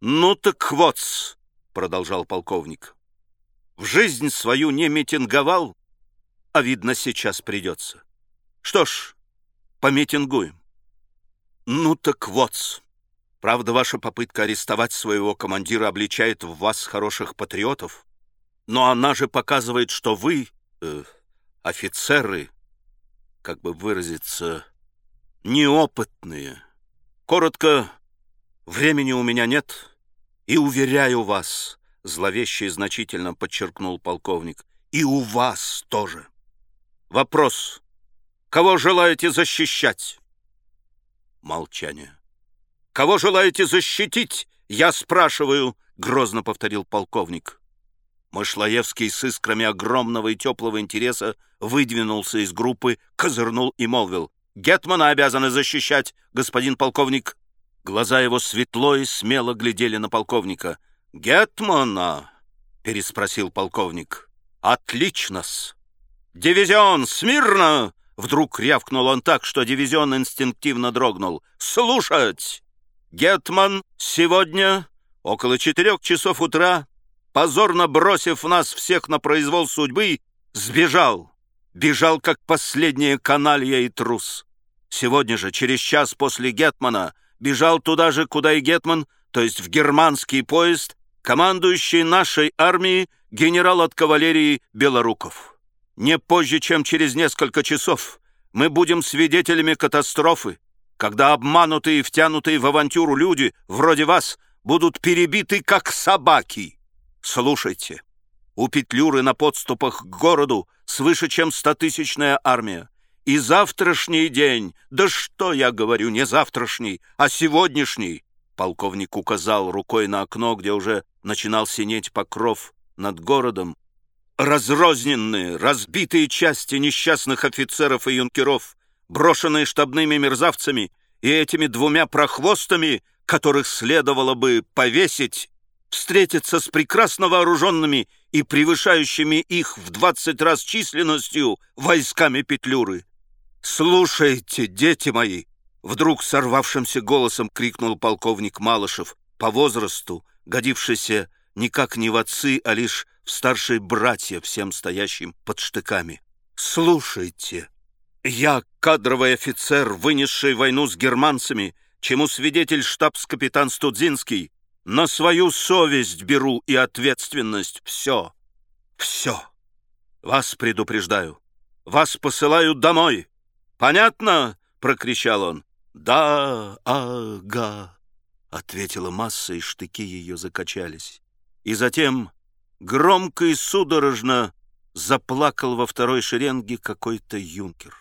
«Ну так вот продолжал полковник, в жизнь свою не митинговал, а, видно, сейчас придется. Что ж, помитингуем. Ну так вот Правда, ваша попытка арестовать своего командира обличает в вас хороших патриотов, но она же показывает, что вы, э, офицеры, как бы выразиться, неопытные. Коротко, времени у меня нет, и уверяю вас, зловеще и значительно подчеркнул полковник, и у вас тоже. Вопрос, кого желаете защищать? Молчание. Кого желаете защитить? Я спрашиваю, грозно повторил полковник. Мышлоевский с искрами огромного и теплого интереса выдвинулся из группы, козырнул и молвил. «Гетмана обязаны защищать, господин полковник!» Глаза его светло и смело глядели на полковника. «Гетмана?» — переспросил полковник. «Отлично-с! Дивизион, смирно!» Вдруг рявкнул он так, что дивизион инстинктивно дрогнул. «Слушать!» Гетман сегодня около четырех часов утра, позорно бросив нас всех на произвол судьбы, сбежал. Бежал, как последняя каналья и трус. Сегодня же, через час после Гетмана, бежал туда же, куда и Гетман, то есть в германский поезд, командующий нашей армией генерал от кавалерии Белоруков. Не позже, чем через несколько часов, мы будем свидетелями катастрофы, когда обманутые и втянутые в авантюру люди, вроде вас, будут перебиты, как собаки. Слушайте, у Петлюры на подступах к городу свыше, чем стотысячная армия. И завтрашний день, да что я говорю, не завтрашний, а сегодняшний, полковник указал рукой на окно, где уже начинал синеть покров над городом, разрозненные, разбитые части несчастных офицеров и юнкеров, брошенные штабными мерзавцами и этими двумя прохвостами, которых следовало бы повесить, встретиться с прекрасно вооруженными и превышающими их в двадцать раз численностью войсками Петлюры. «Слушайте, дети мои!» Вдруг сорвавшимся голосом крикнул полковник Малышев, по возрасту, годившийся никак не в отцы, а лишь в старшие братья, всем стоящим под штыками. «Слушайте!» Я кадровый офицер, вынесший войну с германцами, чему свидетель штабс-капитан Студзинский, на свою совесть беру и ответственность все, все. Вас предупреждаю, вас посылаю домой. Понятно? — прокричал он. «Да, ага», — ответила масса, и штыки ее закачались. И затем громко и судорожно заплакал во второй шеренге какой-то юнкер.